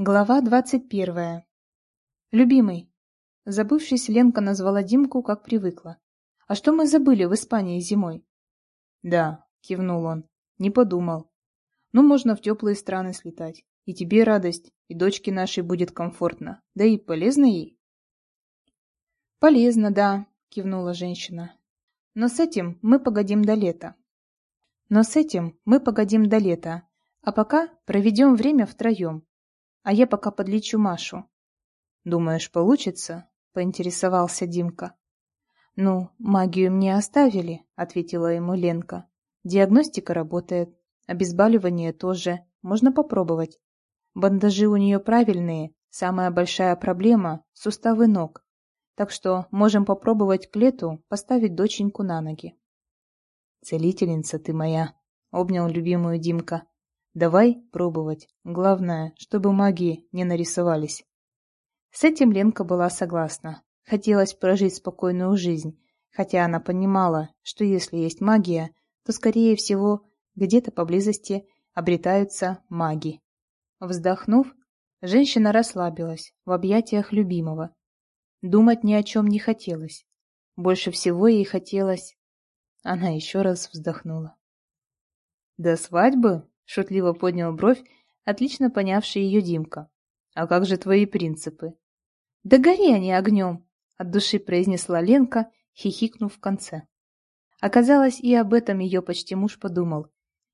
Глава двадцать первая. Любимый. Забывшись, Ленка назвала Димку, как привыкла. «А что мы забыли в Испании зимой?» «Да», — кивнул он, — «не подумал. Ну, можно в теплые страны слетать. И тебе радость, и дочке нашей будет комфортно. Да и полезно ей». «Полезно, да», — кивнула женщина. «Но с этим мы погодим до лета. Но с этим мы погодим до лета, а пока проведем время втроем. А я пока подлечу Машу. «Думаешь, получится?» — поинтересовался Димка. «Ну, магию мне оставили», — ответила ему Ленка. «Диагностика работает, обезболивание тоже, можно попробовать. Бандажи у нее правильные, самая большая проблема — суставы ног. Так что можем попробовать к лету поставить доченьку на ноги». «Целительница ты моя», — обнял любимую Димка. «Давай пробовать. Главное, чтобы магии не нарисовались». С этим Ленка была согласна. Хотелось прожить спокойную жизнь, хотя она понимала, что если есть магия, то, скорее всего, где-то поблизости обретаются маги. Вздохнув, женщина расслабилась в объятиях любимого. Думать ни о чем не хотелось. Больше всего ей хотелось... Она еще раз вздохнула. «До свадьбы?» — шутливо поднял бровь, отлично понявший ее Димка. «А как же твои принципы?» «Да гори они огнем!» — от души произнесла Ленка, хихикнув в конце. Оказалось, и об этом ее почти муж подумал.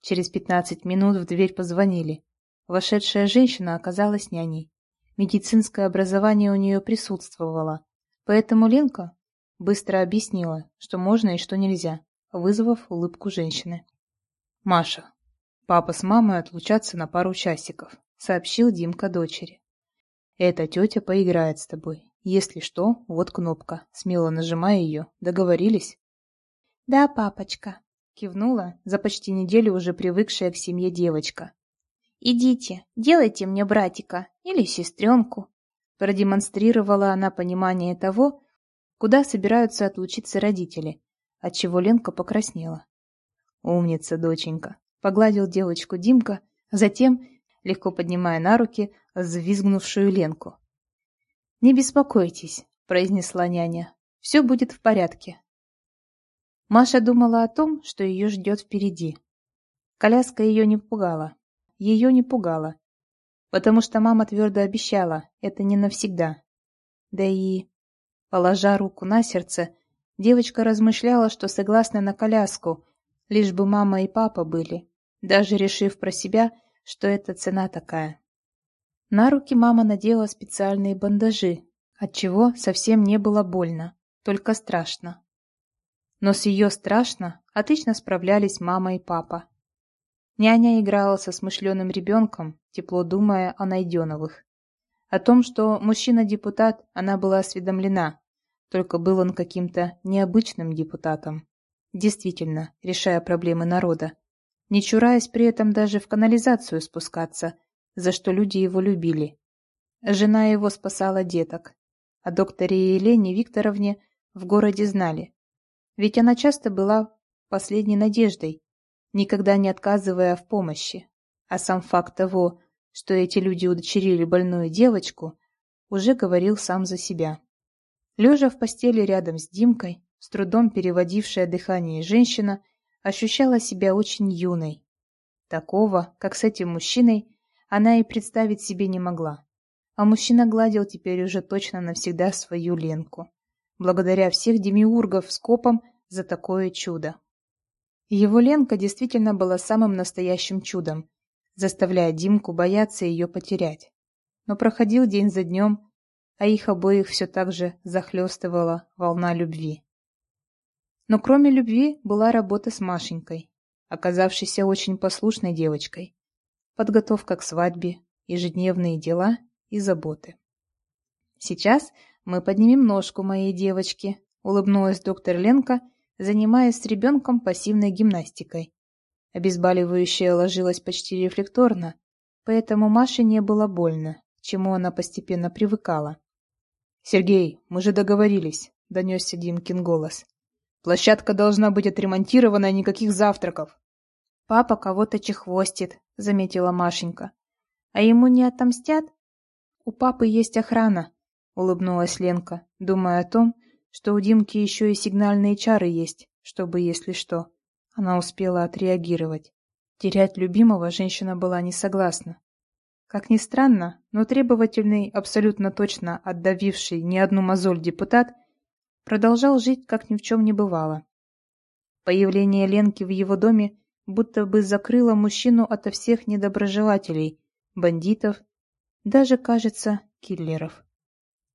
Через пятнадцать минут в дверь позвонили. Вошедшая женщина оказалась няней. Медицинское образование у нее присутствовало, поэтому Ленка быстро объяснила, что можно и что нельзя, вызвав улыбку женщины. «Маша, папа с мамой отлучатся на пару часиков», — сообщил Димка дочери. «Эта тетя поиграет с тобой. Если что, вот кнопка. Смело нажимай ее. Договорились?» «Да, папочка», — кивнула за почти неделю уже привыкшая к семье девочка. «Идите, делайте мне братика или сестренку», — продемонстрировала она понимание того, куда собираются отлучиться родители, отчего Ленка покраснела. «Умница, доченька», — погладил девочку Димка, затем легко поднимая на руки взвизгнувшую Ленку. «Не беспокойтесь», — произнесла няня. «Все будет в порядке». Маша думала о том, что ее ждет впереди. Коляска ее не пугала. Ее не пугала. Потому что мама твердо обещала, это не навсегда. Да и, положа руку на сердце, девочка размышляла, что согласна на коляску, лишь бы мама и папа были, даже решив про себя, что это цена такая. На руки мама надела специальные бандажи, отчего совсем не было больно, только страшно. Но с ее страшно отлично справлялись мама и папа. Няня играла со смышленым ребенком, тепло думая о Найденовых. О том, что мужчина-депутат, она была осведомлена, только был он каким-то необычным депутатом. Действительно, решая проблемы народа не чураясь при этом даже в канализацию спускаться, за что люди его любили. Жена его спасала деток. О докторе Елене Викторовне в городе знали. Ведь она часто была последней надеждой, никогда не отказывая в помощи. А сам факт того, что эти люди удочерили больную девочку, уже говорил сам за себя. Лежа в постели рядом с Димкой, с трудом переводившая дыхание женщина, ощущала себя очень юной. Такого, как с этим мужчиной, она и представить себе не могла. А мужчина гладил теперь уже точно навсегда свою Ленку. Благодаря всех демиургов скопом за такое чудо. Его Ленка действительно была самым настоящим чудом, заставляя Димку бояться ее потерять. Но проходил день за днем, а их обоих все так же захлестывала волна любви. Но кроме любви была работа с Машенькой, оказавшейся очень послушной девочкой, подготовка к свадьбе, ежедневные дела и заботы. «Сейчас мы поднимем ножку моей девочки», — улыбнулась доктор Ленка, занимаясь с ребенком пассивной гимнастикой. Обезболивающее ложилось почти рефлекторно, поэтому Маше не было больно, к чему она постепенно привыкала. «Сергей, мы же договорились», — донесся Димкин голос. Площадка должна быть отремонтирована, никаких завтраков. Папа кого-то чехвостит, заметила Машенька. А ему не отомстят? у папы есть охрана», — улыбнулась Ленка, думая о том, что у Димки еще и сигнальные чары есть, чтобы, если что, она успела отреагировать. Терять любимого женщина была не согласна. Как ни странно, но требовательный, абсолютно точно отдавивший ни одну мозоль депутат продолжал жить, как ни в чем не бывало. Появление Ленки в его доме будто бы закрыло мужчину ото всех недоброжелателей, бандитов, даже, кажется, киллеров.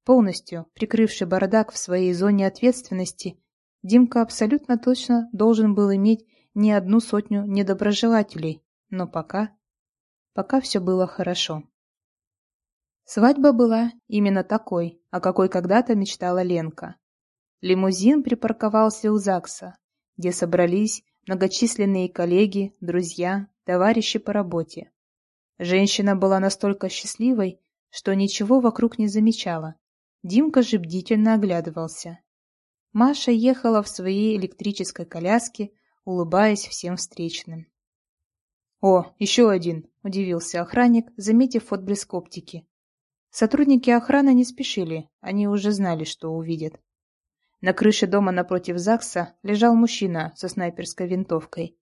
Полностью прикрывший бардак в своей зоне ответственности, Димка абсолютно точно должен был иметь не одну сотню недоброжелателей, но пока пока все было хорошо. Свадьба была именно такой, о какой когда-то мечтала Ленка. Лимузин припарковался у ЗАГСа, где собрались многочисленные коллеги, друзья, товарищи по работе. Женщина была настолько счастливой, что ничего вокруг не замечала. Димка же бдительно оглядывался. Маша ехала в своей электрической коляске, улыбаясь всем встречным. «О, еще один!» – удивился охранник, заметив отблеск оптики. Сотрудники охраны не спешили, они уже знали, что увидят. На крыше дома напротив ЗАГСа лежал мужчина со снайперской винтовкой.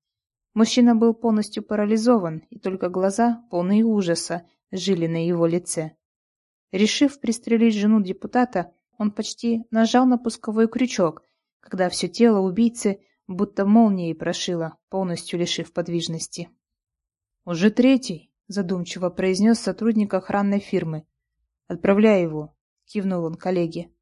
Мужчина был полностью парализован, и только глаза, полные ужаса, жили на его лице. Решив пристрелить жену депутата, он почти нажал на пусковой крючок, когда все тело убийцы будто молнией прошило, полностью лишив подвижности. «Уже третий», — задумчиво произнес сотрудник охранной фирмы. «Отправляй его», — кивнул он коллеге.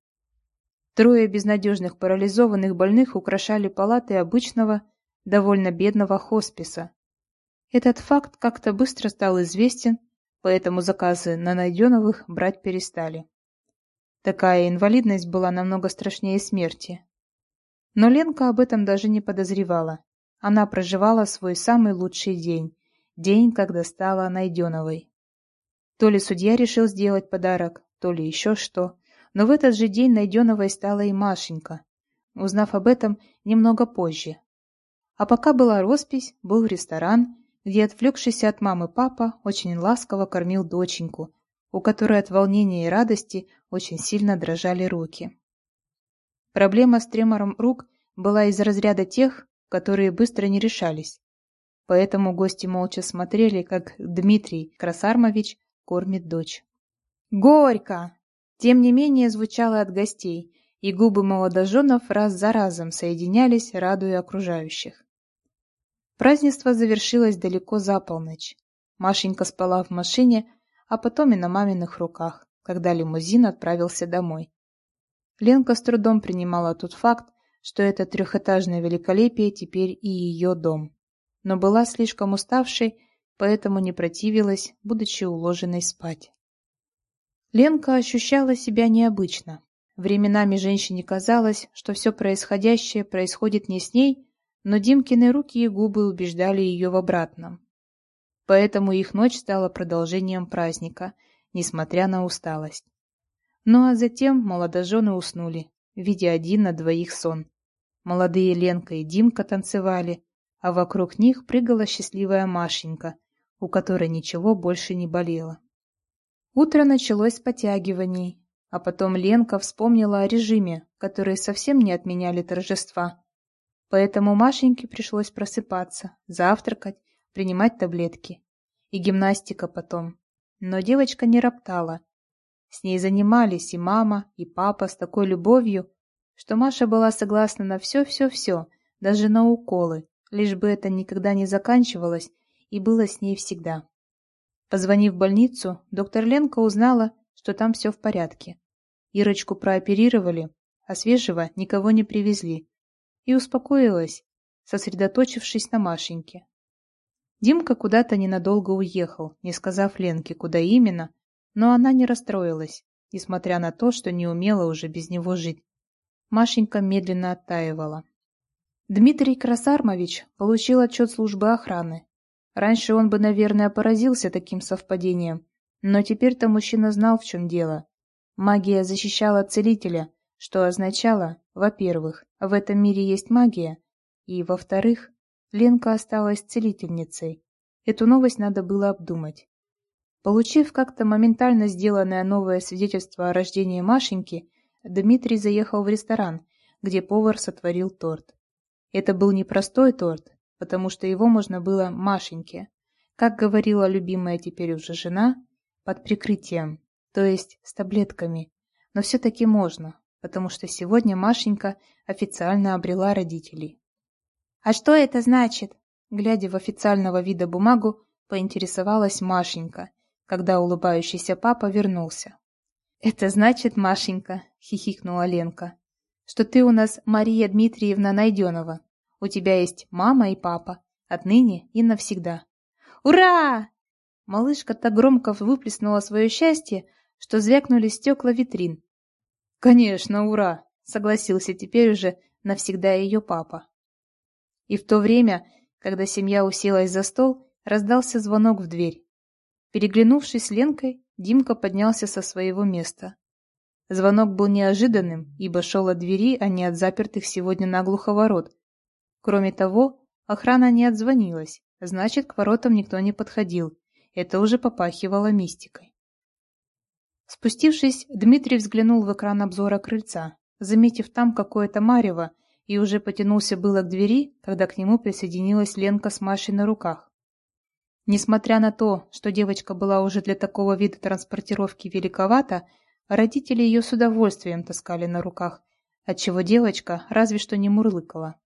Трое безнадежных парализованных больных украшали палаты обычного, довольно бедного хосписа. Этот факт как-то быстро стал известен, поэтому заказы на Найденовых брать перестали. Такая инвалидность была намного страшнее смерти. Но Ленка об этом даже не подозревала. Она проживала свой самый лучший день, День, когда стала Найденовой. То ли судья решил сделать подарок, то ли еще что. Но в этот же день Найденовой стала и Машенька, узнав об этом немного позже. А пока была роспись, был ресторан, где отвлекшийся от мамы папа очень ласково кормил доченьку, у которой от волнения и радости очень сильно дрожали руки. Проблема с тремором рук была из разряда тех, которые быстро не решались. Поэтому гости молча смотрели, как Дмитрий Красармович кормит дочь. «Горько!» Тем не менее звучало от гостей, и губы молодоженов раз за разом соединялись, радуя окружающих. Празднество завершилось далеко за полночь. Машенька спала в машине, а потом и на маминых руках, когда лимузин отправился домой. Ленка с трудом принимала тот факт, что это трехэтажное великолепие теперь и ее дом но была слишком уставшей, поэтому не противилась, будучи уложенной спать. Ленка ощущала себя необычно. Временами женщине казалось, что все происходящее происходит не с ней, но Димкины руки и губы убеждали ее в обратном. Поэтому их ночь стала продолжением праздника, несмотря на усталость. Ну а затем молодожены уснули, видя один на двоих сон. Молодые Ленка и Димка танцевали, а вокруг них прыгала счастливая Машенька, у которой ничего больше не болело. Утро началось с потягиваний, а потом Ленка вспомнила о режиме, который совсем не отменяли торжества. Поэтому Машеньке пришлось просыпаться, завтракать, принимать таблетки. И гимнастика потом. Но девочка не роптала. С ней занимались и мама, и папа с такой любовью, что Маша была согласна на все-все-все, даже на уколы, лишь бы это никогда не заканчивалось и было с ней всегда. Позвонив в больницу, доктор Ленка узнала, что там все в порядке. Ирочку прооперировали, а свежего никого не привезли. И успокоилась, сосредоточившись на Машеньке. Димка куда-то ненадолго уехал, не сказав Ленке, куда именно, но она не расстроилась, несмотря на то, что не умела уже без него жить. Машенька медленно оттаивала. Дмитрий Красармович получил отчет службы охраны. Раньше он бы, наверное, поразился таким совпадением, но теперь-то мужчина знал, в чем дело. Магия защищала целителя, что означало, во-первых, в этом мире есть магия, и, во-вторых, Ленка осталась целительницей. Эту новость надо было обдумать. Получив как-то моментально сделанное новое свидетельство о рождении Машеньки, Дмитрий заехал в ресторан, где повар сотворил торт. Это был не простой торт, потому что его можно было Машеньке, как говорила любимая теперь уже жена, под прикрытием, то есть с таблетками. Но все-таки можно, потому что сегодня Машенька официально обрела родителей. «А что это значит?» Глядя в официального вида бумагу, поинтересовалась Машенька, когда улыбающийся папа вернулся. «Это значит, Машенька», — хихикнула Ленка, «что ты у нас Мария Дмитриевна Найденова. У тебя есть мама и папа, отныне и навсегда». «Ура!» Малышка так громко выплеснула свое счастье, что звякнули стекла витрин. «Конечно, ура!» — согласился теперь уже навсегда ее папа. И в то время, когда семья уселась за стол, раздался звонок в дверь. Переглянувшись с Ленкой, Димка поднялся со своего места. Звонок был неожиданным, ибо шел от двери, а не от запертых сегодня наглухо ворот. Кроме того, охрана не отзвонилась, значит, к воротам никто не подходил. Это уже попахивало мистикой. Спустившись, Дмитрий взглянул в экран обзора крыльца, заметив там какое-то марево, и уже потянулся было к двери, когда к нему присоединилась Ленка с Машей на руках. Несмотря на то, что девочка была уже для такого вида транспортировки великовата, родители ее с удовольствием таскали на руках, отчего девочка разве что не мурлыкала.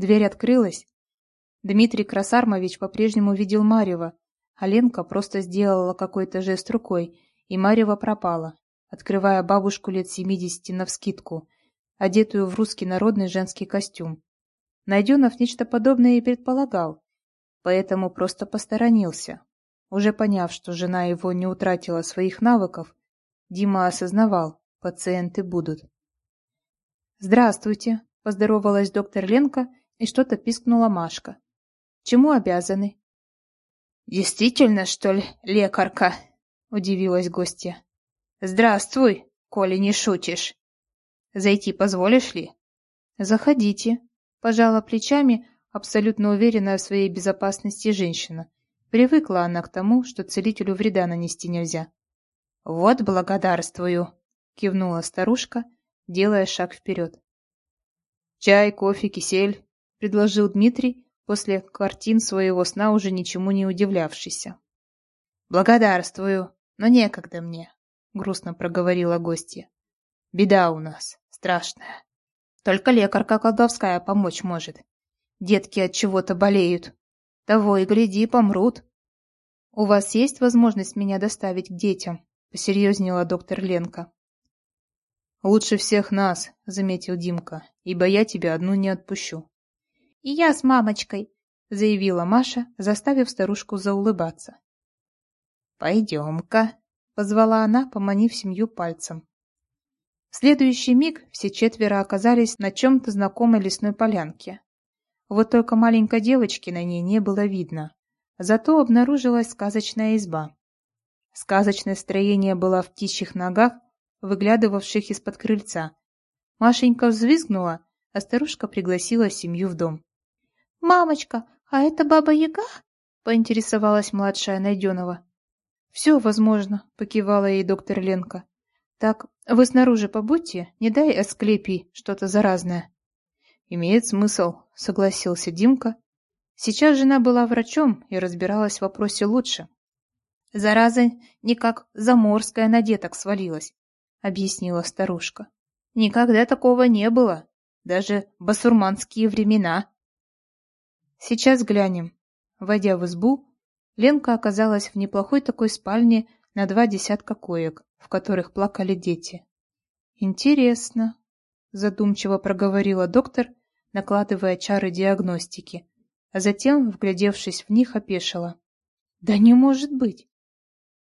Дверь открылась. Дмитрий Красармович по-прежнему видел Марева, а Ленка просто сделала какой-то жест рукой, и Марева пропала, открывая бабушку лет семидесяти навскидку, одетую в русский народный женский костюм. Найденов нечто подобное и предполагал, поэтому просто посторонился. Уже поняв, что жена его не утратила своих навыков, Дима осознавал, пациенты будут. «Здравствуйте», — поздоровалась доктор Ленка, и что-то пискнула Машка. «Чему обязаны?» «Действительно, что ли, лекарка?» — удивилась гостья. «Здравствуй, коли не шутишь. Зайти позволишь ли?» «Заходите», — пожала плечами, абсолютно уверенная в своей безопасности женщина. Привыкла она к тому, что целителю вреда нанести нельзя. «Вот благодарствую», — кивнула старушка, делая шаг вперед. «Чай, кофе, кисель», — предложил Дмитрий, после картин своего сна уже ничему не удивлявшийся. «Благодарствую», но некогда мне, — грустно проговорила гостья. Беда у нас, страшная. Только лекарка колдовская помочь может. Детки от чего-то болеют. Того и гляди, помрут. — У вас есть возможность меня доставить к детям? — посерьезнела доктор Ленка. — Лучше всех нас, — заметил Димка, — ибо я тебя одну не отпущу. — И я с мамочкой, — заявила Маша, заставив старушку заулыбаться. «Пойдем-ка», — позвала она, поманив семью пальцем. В следующий миг все четверо оказались на чем-то знакомой лесной полянке. Вот только маленькой девочки на ней не было видно. Зато обнаружилась сказочная изба. Сказочное строение было в птичьих ногах, выглядывавших из-под крыльца. Машенька взвизгнула, а старушка пригласила семью в дом. «Мамочка, а это Баба-Яга?» — поинтересовалась младшая Найденова. «Все возможно», — покивала ей доктор Ленка. «Так, вы снаружи побудьте, не дай Асклепий что-то заразное». «Имеет смысл», — согласился Димка. Сейчас жена была врачом и разбиралась в вопросе лучше. «Зараза не как заморская на деток свалилась», — объяснила старушка. «Никогда такого не было, даже басурманские времена». «Сейчас глянем». Войдя в избу, Ленка оказалась в неплохой такой спальне на два десятка коек, в которых плакали дети. «Интересно», — задумчиво проговорила доктор, накладывая чары диагностики, а затем, вглядевшись в них, опешила. «Да не может быть!»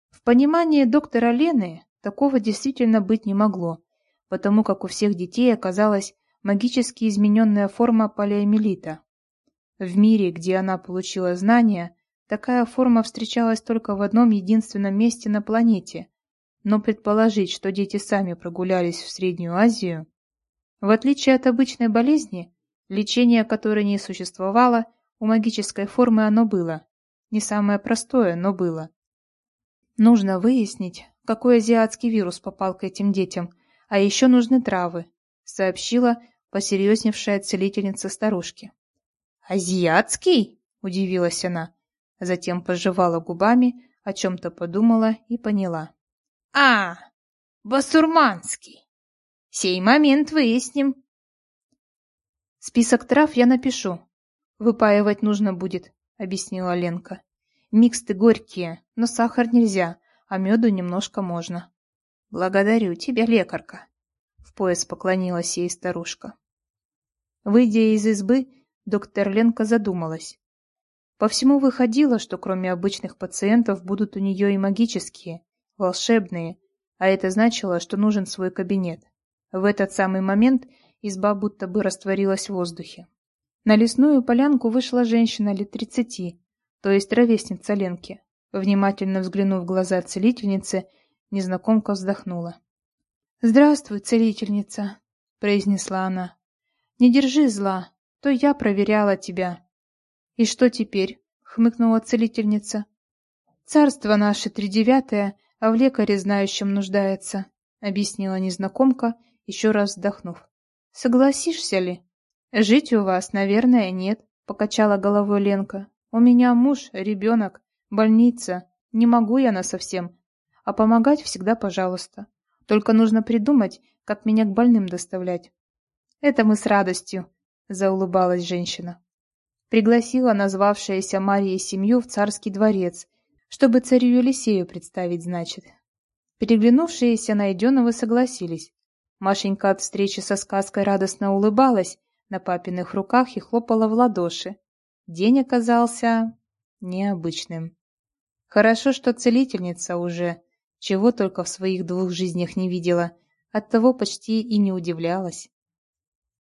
В понимании доктора Лены такого действительно быть не могло, потому как у всех детей оказалась магически измененная форма полиомиелита. В мире, где она получила знания, Такая форма встречалась только в одном единственном месте на планете, но предположить, что дети сами прогулялись в Среднюю Азию, в отличие от обычной болезни, лечение которой не существовало, у магической формы оно было. Не самое простое, но было. Нужно выяснить, какой азиатский вирус попал к этим детям, а еще нужны травы, сообщила посерьезневшая целительница старушки. «Азиатский?» — удивилась она. Затем пожевала губами, о чем-то подумала и поняла. «А, басурманский! Сей момент выясним!» «Список трав я напишу. Выпаивать нужно будет», — объяснила Ленка. «Миксты горькие, но сахар нельзя, а меду немножко можно». «Благодарю тебя, лекарка», — в пояс поклонилась ей старушка. Выйдя из избы, доктор Ленка задумалась. По всему выходило, что кроме обычных пациентов будут у нее и магические, волшебные, а это значило, что нужен свой кабинет. В этот самый момент изба будто бы растворилась в воздухе. На лесную полянку вышла женщина лет тридцати, то есть ровесница Ленки. Внимательно взглянув в глаза целительницы, незнакомка вздохнула. «Здравствуй, целительница», — произнесла она. «Не держи зла, то я проверяла тебя. «И что теперь?» — хмыкнула целительница. «Царство наше тридевятое, а в лекаре знающем нуждается», — объяснила незнакомка, еще раз вздохнув. «Согласишься ли?» «Жить у вас, наверное, нет», — покачала головой Ленка. «У меня муж, ребенок, больница. Не могу я на совсем. А помогать всегда пожалуйста. Только нужно придумать, как меня к больным доставлять». «Это мы с радостью», — заулыбалась женщина пригласила назвавшаяся Мария семью в царский дворец, чтобы царю Елисею представить, значит. Переглянувшиеся найденного согласились. Машенька от встречи со сказкой радостно улыбалась на папиных руках и хлопала в ладоши. День оказался необычным. Хорошо, что целительница уже, чего только в своих двух жизнях не видела, оттого почти и не удивлялась.